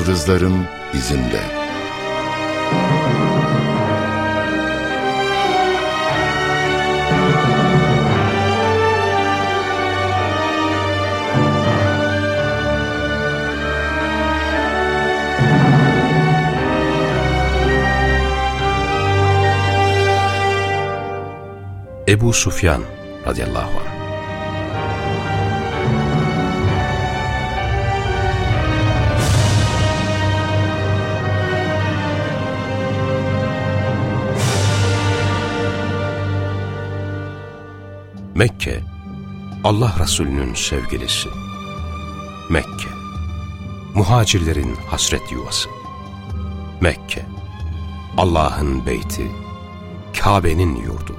yıldızların izinde. Ebu Sufyan radıyallahu anh Mekke, Allah Resulü'nün sevgilisi. Mekke, muhacirlerin hasret yuvası. Mekke, Allah'ın beyti, Kabe'nin yurdu.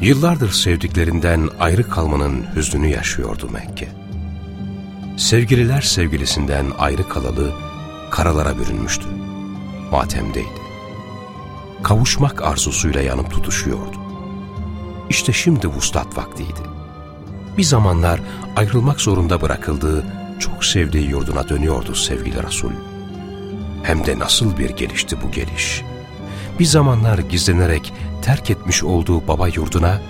Yıllardır sevdiklerinden ayrı kalmanın hüznünü yaşıyordu Mekke. Sevgililer sevgilisinden ayrı kalalı karalara bürünmüştü. Matemdeydi. Kavuşmak arzusuyla yanıp tutuşuyordu. İşte şimdi vuslat vaktiydi. Bir zamanlar ayrılmak zorunda bırakıldığı, çok sevdiği yurduna dönüyordu sevgili Resul. Hem de nasıl bir gelişti bu geliş. Bir zamanlar gizlenerek terk etmiş olduğu baba yurduna,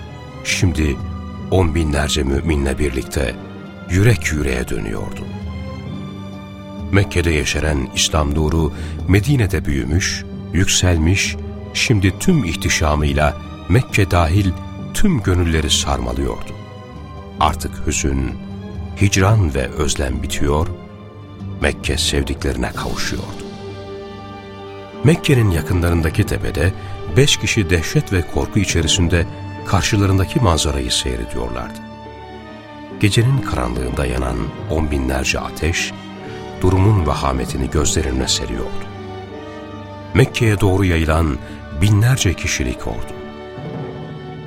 şimdi on binlerce müminle birlikte yürek yüreğe dönüyordu. Mekke'de yeşeren İslam nuru Medine'de büyümüş, yükselmiş, şimdi tüm ihtişamıyla Mekke dahil tüm gönülleri sarmalıyordu. Artık hüzün, hicran ve özlem bitiyor, Mekke sevdiklerine kavuşuyordu. Mekke'nin yakınlarındaki tepede beş kişi dehşet ve korku içerisinde karşılarındaki manzarayı seyrediyorlardı. Gecenin karanlığında yanan on binlerce ateş, durumun vahametini gözlerine seriyordu. Mekke'ye doğru yayılan binlerce kişilik ordu.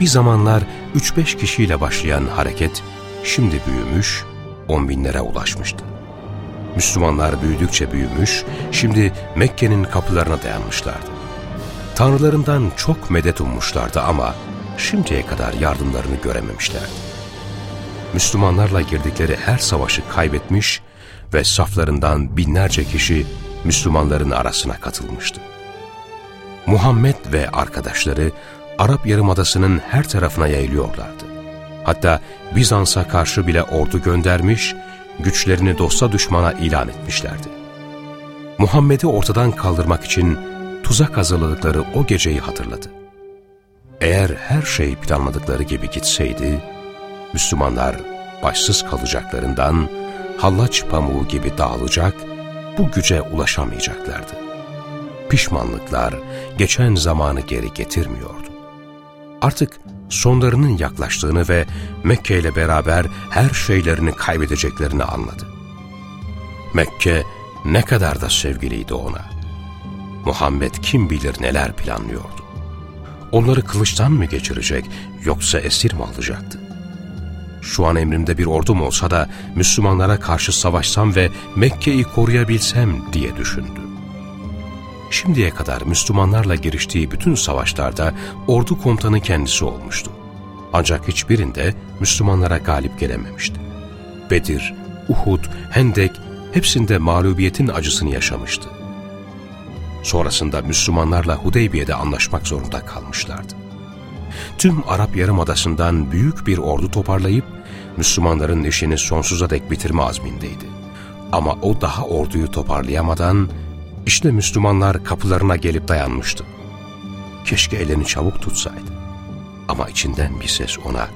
Bir zamanlar 3-5 kişiyle başlayan hareket şimdi büyümüş, on binlere ulaşmıştı. Müslümanlar büyüdükçe büyümüş, şimdi Mekke'nin kapılarına dayanmışlardı. Tanrılarından çok medet ummuşlardı ama şimdiye kadar yardımlarını görememişlerdi. Müslümanlarla girdikleri her savaşı kaybetmiş ve saflarından binlerce kişi Müslümanların arasına katılmıştı. Muhammed ve arkadaşları Arap Yarımadası'nın her tarafına yayılıyorlardı. Hatta Bizans'a karşı bile ordu göndermiş, güçlerini dosta düşmana ilan etmişlerdi. Muhammed'i ortadan kaldırmak için tuzak hazırladıkları o geceyi hatırladı. Eğer her şey planladıkları gibi gitseydi, Müslümanlar başsız kalacaklarından hallaç pamuğu gibi dağılacak, bu güce ulaşamayacaklardı. Pişmanlıklar geçen zamanı geri getirmiyordu. Artık sonlarının yaklaştığını ve Mekke ile beraber her şeylerini kaybedeceklerini anladı. Mekke ne kadar da sevgiliydi ona. Muhammed kim bilir neler planlıyordu. Onları kılıçtan mı geçirecek yoksa esir mi alacaktı? Şu an emrimde bir ordum olsa da Müslümanlara karşı savaşsam ve Mekke'yi koruyabilsem diye düşündü. Şimdiye kadar Müslümanlarla giriştiği bütün savaşlarda ordu komutanı kendisi olmuştu. Ancak hiçbirinde Müslümanlara galip gelememişti. Bedir, Uhud, Hendek hepsinde mağlubiyetin acısını yaşamıştı. Sonrasında Müslümanlarla Hudeybiye'de anlaşmak zorunda kalmışlardı. Tüm Arap Yarımadası'ndan büyük bir ordu toparlayıp Müslümanların işini sonsuza dek bitirme azmindeydi. Ama o daha orduyu toparlayamadan işte Müslümanlar kapılarına gelip dayanmıştı. Keşke elini çabuk tutsaydı. Ama içinden bir ses ona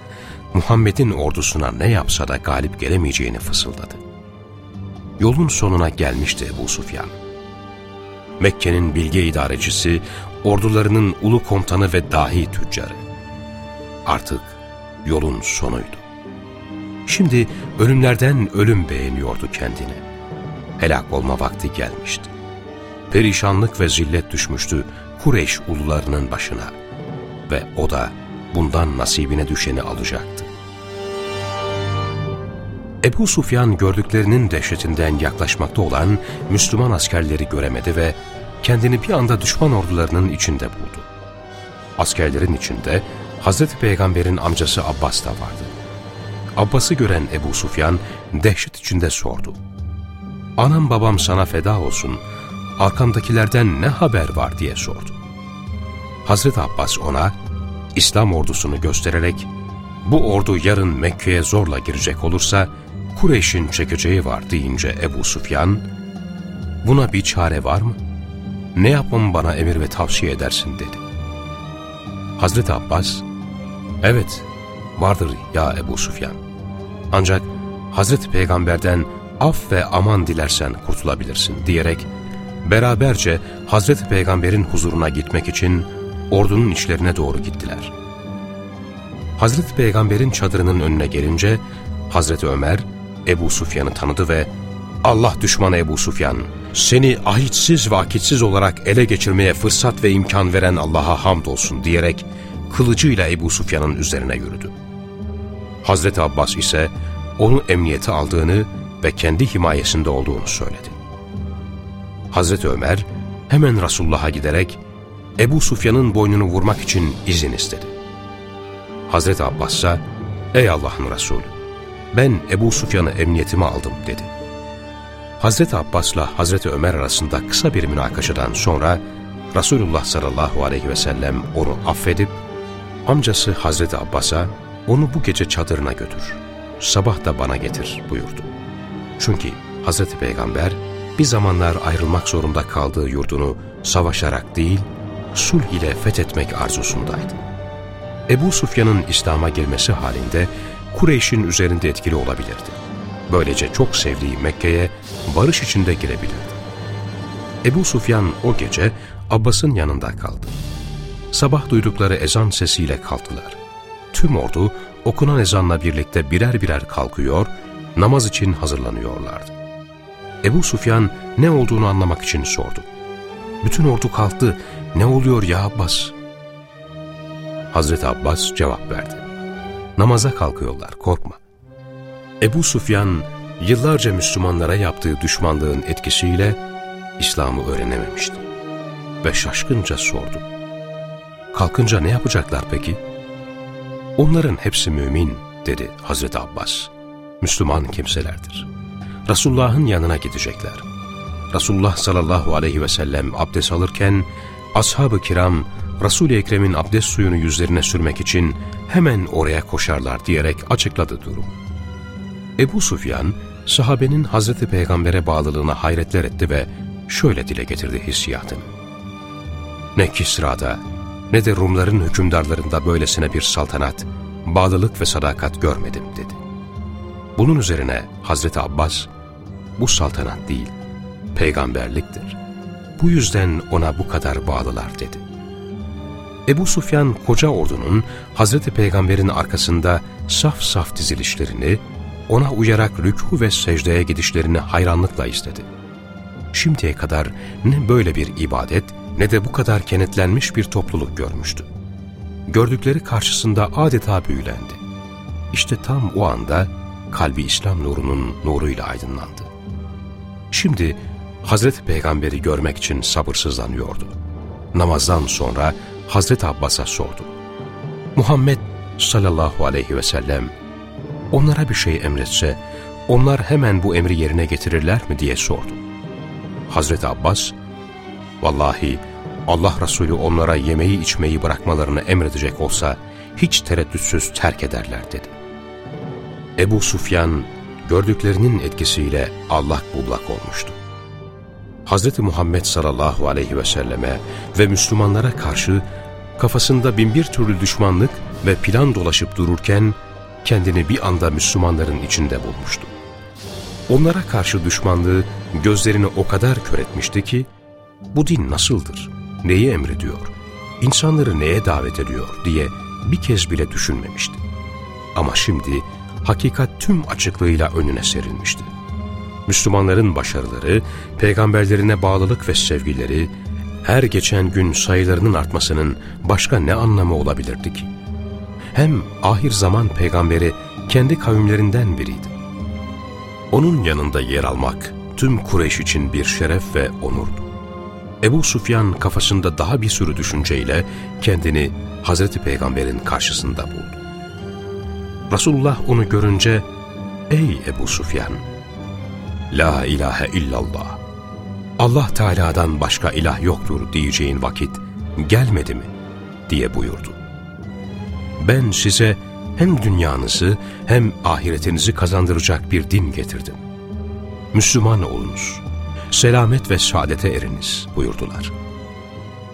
Muhammed'in ordusuna ne yapsa da galip gelemeyeceğini fısıldadı. Yolun sonuna gelmişti Ebu Sufyan. Mekke'nin bilge idarecisi, ordularının ulu komutanı ve dahi tüccarı. Artık yolun sonuydu. Şimdi ölümlerden ölüm beğeniyordu kendini. Helak olma vakti gelmişti. Perişanlık ve zillet düşmüştü Kureyş ulularının başına ve o da bundan nasibine düşeni alacaktı. Ebu Sufyan gördüklerinin dehşetinden yaklaşmakta olan Müslüman askerleri göremedi ve kendini bir anda düşman ordularının içinde buldu. Askerlerin içinde Hazreti Peygamber'in amcası Abbas da vardı. Abbas'ı gören Ebu Sufyan dehşet içinde sordu. anam babam sana feda olsun, arkandakilerden ne haber var diye sordu. Hazreti Abbas ona, İslam ordusunu göstererek, bu ordu yarın Mekke'ye zorla girecek olursa, Kureyş'in çekeceği var deyince Ebu Sufyan, buna bir çare var mı? Ne yapmamı bana emir ve tavsiye edersin dedi. Hazreti Abbas, evet vardır ya Ebu Sufyan. Ancak Hazreti Peygamber'den af ve aman dilersen kurtulabilirsin diyerek beraberce Hazreti Peygamber'in huzuruna gitmek için ordunun içlerine doğru gittiler. Hazreti Peygamber'in çadırının önüne gelince Hazreti Ömer Ebu Sufyan'ı tanıdı ve Allah düşmanı Ebu Sufyan, seni ahitsiz vakitsiz olarak ele geçirmeye fırsat ve imkan veren Allah'a hamdolsun diyerek kılıcıyla Ebu Sufyan'ın üzerine yürüdü. Hazreti Abbas ise onu emniyete aldığını ve kendi himayesinde olduğunu söyledi. Hazreti Ömer hemen Resulullah'a giderek Ebu Sufyan'ın boynunu vurmak için izin istedi. Hazreti Abbas ise ''Ey Allah'ın Resulü, ben Ebu Sufyan'ı emniyetime aldım.'' dedi. Hazreti Abbas'la Hazreti Ömer arasında kısa bir münakaşadan sonra Resulullah sallallahu aleyhi ve sellem onu affedip amcası Hazreti Abbas'a onu bu gece çadırına götür, sabah da bana getir buyurdu. Çünkü Hazreti Peygamber bir zamanlar ayrılmak zorunda kaldığı yurdunu savaşarak değil, sulh ile fethetmek arzusundaydı. Ebu Sufyan'ın İslam'a girmesi halinde Kureyş'in üzerinde etkili olabilirdi. Böylece çok sevdiği Mekke'ye barış içinde girebilirdi. Ebu Sufyan o gece Abbas'ın yanında kaldı. Sabah duydukları ezan sesiyle kalktılar. Tüm ordu okunan ezanla birlikte birer birer kalkıyor, namaz için hazırlanıyorlardı. Ebu Sufyan ne olduğunu anlamak için sordu. Bütün ordu kalktı, ne oluyor ya Abbas? Hazreti Abbas cevap verdi. Namaza kalkıyorlar, korkma. Ebu Sufyan yıllarca Müslümanlara yaptığı düşmanlığın etkisiyle İslam'ı öğrenememişti. Ve şaşkınca sordu. Kalkınca ne yapacaklar peki? Onların hepsi mümin dedi Hazreti Abbas. Müslüman kimselerdir. Resulullah'ın yanına gidecekler. Resulullah sallallahu aleyhi ve sellem abdest alırken ashab-ı kiram Resul-i Ekrem'in abdest suyunu yüzlerine sürmek için hemen oraya koşarlar diyerek açıkladı durum. Ebu Sufyan, sahabenin Hazreti Peygamber'e bağlılığına hayretler etti ve şöyle dile getirdi hissiyatını. Ne Kisra'da ne de Rumların hükümdarlarında böylesine bir saltanat, bağlılık ve sadakat görmedim dedi. Bunun üzerine Hazreti Abbas, bu saltanat değil, peygamberliktir. Bu yüzden ona bu kadar bağlılar dedi. Ebu Sufyan koca ordunun Hazreti Peygamber'in arkasında saf saf dizilişlerini, ona uyarak rükû ve secdeye gidişlerini hayranlıkla istedi. Şimdiye kadar ne böyle bir ibadet ne de bu kadar kenetlenmiş bir topluluk görmüştü. Gördükleri karşısında adeta büyülendi. İşte tam o anda kalbi İslam nurunun nuruyla aydınlandı. Şimdi Hazreti Peygamber'i görmek için sabırsızlanıyordu. Namazdan sonra Hazreti Abbas'a sordu. Muhammed sallallahu aleyhi ve sellem onlara bir şey emretse onlar hemen bu emri yerine getirirler mi diye sordu. Hazreti Abbas, vallahi Allah Resulü onlara yemeği içmeyi bırakmalarını emredecek olsa hiç tereddütsüz terk ederler dedi. Ebu Sufyan gördüklerinin etkisiyle allak bullak olmuştu. Hz. Muhammed sallallahu aleyhi ve selleme ve Müslümanlara karşı kafasında binbir türlü düşmanlık ve plan dolaşıp dururken kendini bir anda Müslümanların içinde bulmuştu. Onlara karşı düşmanlığı gözlerini o kadar kör etmişti ki, bu din nasıldır, neyi emrediyor, insanları neye davet ediyor diye bir kez bile düşünmemişti. Ama şimdi hakikat tüm açıklığıyla önüne serilmişti. Müslümanların başarıları, peygamberlerine bağlılık ve sevgileri, her geçen gün sayılarının artmasının başka ne anlamı olabilirdi ki? Hem ahir zaman peygamberi kendi kavimlerinden biriydi. Onun yanında yer almak tüm Kureyş için bir şeref ve onurdu. Ebu Sufyan kafasında daha bir sürü düşünceyle kendini Hazreti Peygamber'in karşısında buldu. Resulullah onu görünce, ''Ey Ebu Sufyan, La ilahe illallah. Allah Teala'dan başka ilah yoktur diyeceğin vakit gelmedi mi? diye buyurdu. Ben size hem dünyanızı hem ahiretinizi kazandıracak bir din getirdim. Müslüman olunuz, selamet ve saadete eriniz buyurdular.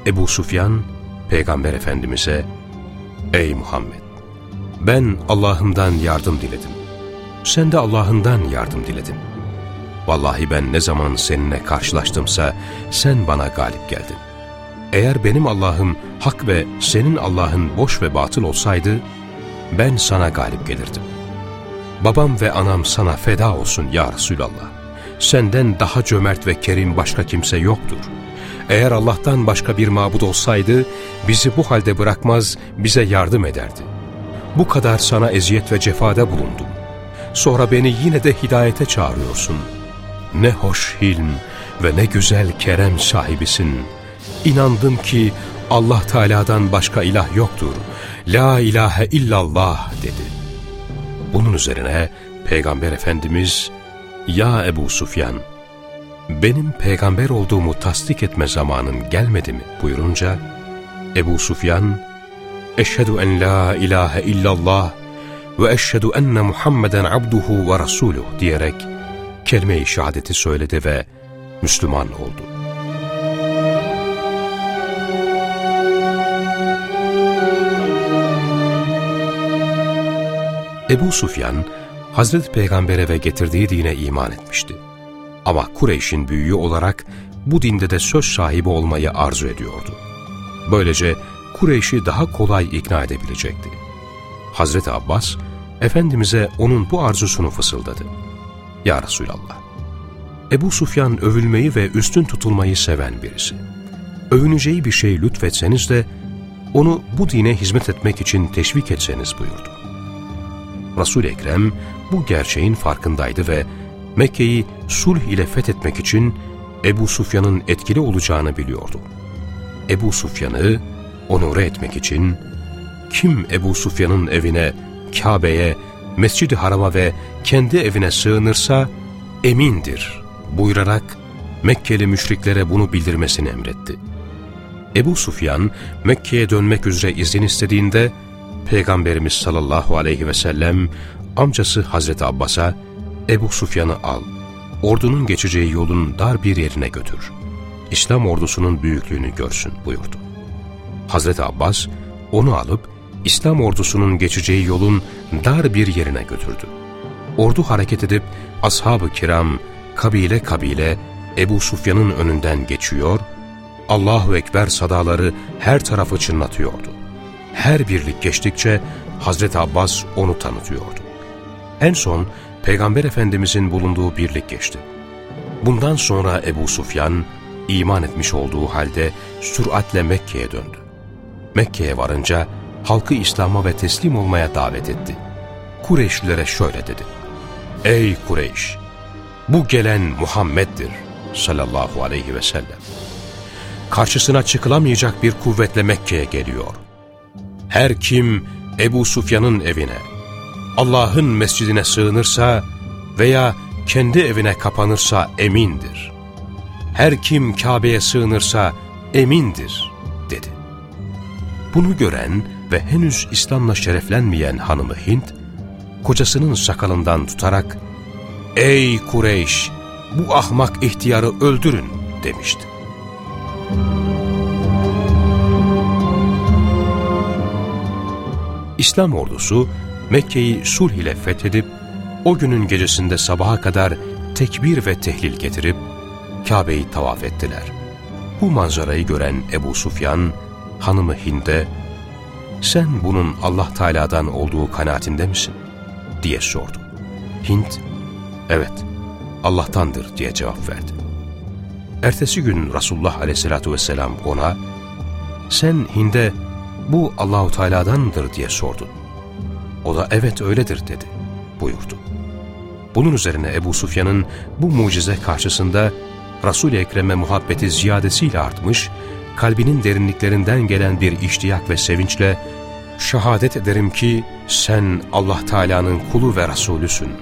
Ebu Sufyan, Peygamber Efendimiz'e, Ey Muhammed! Ben Allah'ımdan yardım diledim. Sen de Allah'ından yardım diledin. Vallahi ben ne zaman seninle karşılaştımsa sen bana galip geldin. Eğer benim Allah'ım hak ve senin Allah'ın boş ve batıl olsaydı, ben sana galip gelirdim. Babam ve anam sana feda olsun ya Resulallah. Senden daha cömert ve kerim başka kimse yoktur. Eğer Allah'tan başka bir mabud olsaydı, bizi bu halde bırakmaz, bize yardım ederdi. Bu kadar sana eziyet ve cefada bulundum. Sonra beni yine de hidayete çağırıyorsun. Ne hoş hilm ve ne güzel kerem sahibisin. İnandım ki Allah Teala'dan başka ilah yoktur. La ilahe illallah dedi. Bunun üzerine Peygamber Efendimiz, Ya Ebu Sufyan, benim peygamber olduğumu tasdik etme zamanın gelmedi mi buyurunca, Ebu Sufyan, Eşhedü en la ilahe illallah ve eşhedü enne Muhammeden abduhu ve rasuluh diyerek kelime-i şehadeti söyledi ve Müslüman oldu. Ebu Sufyan, Hazreti Peygamber'e ve getirdiği dine iman etmişti. Ama Kureyş'in büyüğü olarak bu dinde de söz sahibi olmayı arzu ediyordu. Böylece Kureyş'i daha kolay ikna edebilecekti. Hazreti Abbas, Efendimiz'e onun bu arzusunu fısıldadı. Ya Resulallah, Ebu Sufyan övülmeyi ve üstün tutulmayı seven birisi. Övüneceği bir şey lütfetseniz de onu bu dine hizmet etmek için teşvik etseniz buyurdu. Resul-i Ekrem bu gerçeğin farkındaydı ve Mekke'yi sulh ile fethetmek için Ebu Sufyan'ın etkili olacağını biliyordu. Ebu Sufyan'ı onure etmek için kim Ebu Sufyan'ın evine, Kabe'ye, Mescid-i Haram'a ve kendi evine sığınırsa emindir buyurarak Mekkeli müşriklere bunu bildirmesini emretti. Ebu Sufyan Mekke'ye dönmek üzere izin istediğinde Peygamberimiz sallallahu aleyhi ve sellem amcası Hazreti Abbas'a Ebu Sufyan'ı al, ordunun geçeceği yolun dar bir yerine götür. İslam ordusunun büyüklüğünü görsün buyurdu. Hazreti Abbas onu alıp İslam ordusunun geçeceği yolun dar bir yerine götürdü. Ordu hareket edip ashab-ı kiram kabile kabile Ebu Sufyan'ın önünden geçiyor, Allahu Ekber sadaları her tarafı çınlatıyordu. Her birlik geçtikçe Hazreti Abbas onu tanıtıyordu. En son Peygamber Efendimizin bulunduğu birlik geçti. Bundan sonra Ebu Sufyan iman etmiş olduğu halde süratle Mekke'ye döndü. Mekke'ye varınca halkı İslam'a ve teslim olmaya davet etti. Kureyşlilere şöyle dedi. Ey Kureyş! Bu gelen Muhammed'dir sallallahu aleyhi ve sellem. Karşısına çıkılamayacak bir kuvvetle Mekke'ye geliyor. Her kim Ebu Sufyan'ın evine, Allah'ın mescidine sığınırsa veya kendi evine kapanırsa emindir. Her kim Kabe'ye sığınırsa emindir dedi. Bunu gören ve henüz İslam'la şereflenmeyen hanımı Hint, kocasının sakalından tutarak ''Ey Kureyş, bu ahmak ihtiyarı öldürün.'' demişti. İslam ordusu Mekke'yi sulh ile fethedip o günün gecesinde sabaha kadar tekbir ve tehlil getirip Kabe'yi tavaf ettiler. Bu manzarayı gören Ebu Sufyan hanımı Hind'e sen bunun Allah Teala'dan olduğu kanaatinde misin? diye sordu. Hint, evet Allah'tandır diye cevap verdi. Ertesi gün Resulullah Aleyhisselatü vesselam ona, sen Hind'e bu Allahu Teala'dandır diye sordun. O da evet öyledir dedi buyurdu. Bunun üzerine Ebu Sufyan'ın bu mucize karşısında Resul-i Ekrem'e muhabbeti ziyadesiyle artmış, kalbinin derinliklerinden gelen bir iştiyak ve sevinçle şehadet ederim ki sen Allah Teala'nın kulu ve Resulüsün.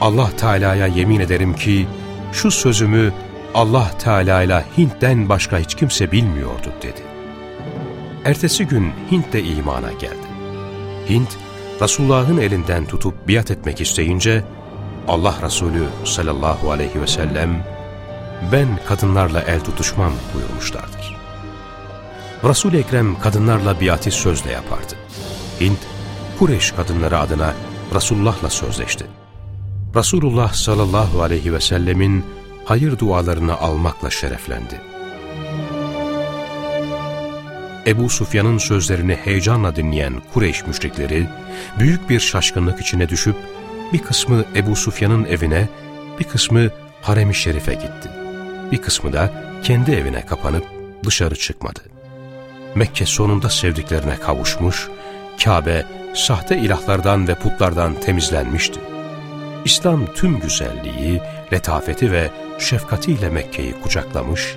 Allah Teala'ya yemin ederim ki şu sözümü Allah Teala ile Hint'ten başka hiç kimse bilmiyordu dedi. Ertesi gün Hint de imana geldi. Hint, Resulullah'ın elinden tutup biat etmek isteyince Allah Resulü sallallahu aleyhi ve sellem ben kadınlarla el tutuşmam buyurmuşlardır. Resul-i Ekrem kadınlarla biati sözle yapardı. Hint, Kureyş kadınları adına Resulullah'la sözleşti. Resulullah sallallahu aleyhi ve sellemin hayır dualarını almakla şereflendi. Ebu Sufyan'ın sözlerini heyecanla dinleyen Kureyş müşrikleri büyük bir şaşkınlık içine düşüp bir kısmı Ebu Sufyan'ın evine, bir kısmı harem-i şerife gitti. Bir kısmı da kendi evine kapanıp dışarı çıkmadı. Mekke sonunda sevdiklerine kavuşmuş, Kabe sahte ilahlardan ve putlardan temizlenmişti. İslam tüm güzelliği, letafeti ve şefkatiyle Mekke'yi kucaklamış,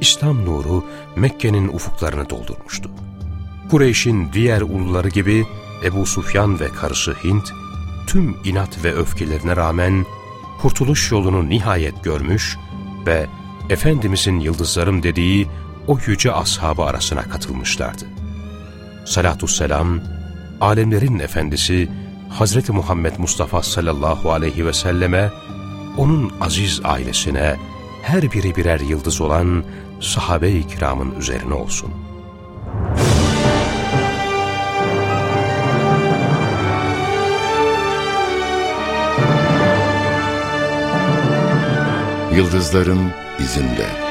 İslam nuru Mekke'nin ufuklarını doldurmuştu. Kureyş'in diğer uluları gibi Ebu Sufyan ve karısı Hint, tüm inat ve öfkelerine rağmen kurtuluş yolunu nihayet görmüş ve Efendimizin yıldızlarım dediği o yüce ashabı arasına katılmışlardı. Salatü selam, alemlerin efendisi Hazreti Muhammed Mustafa sallallahu aleyhi ve selleme, onun aziz ailesine, her biri birer yıldız olan sahabe-i kiramın üzerine olsun. Yıldızların izinde.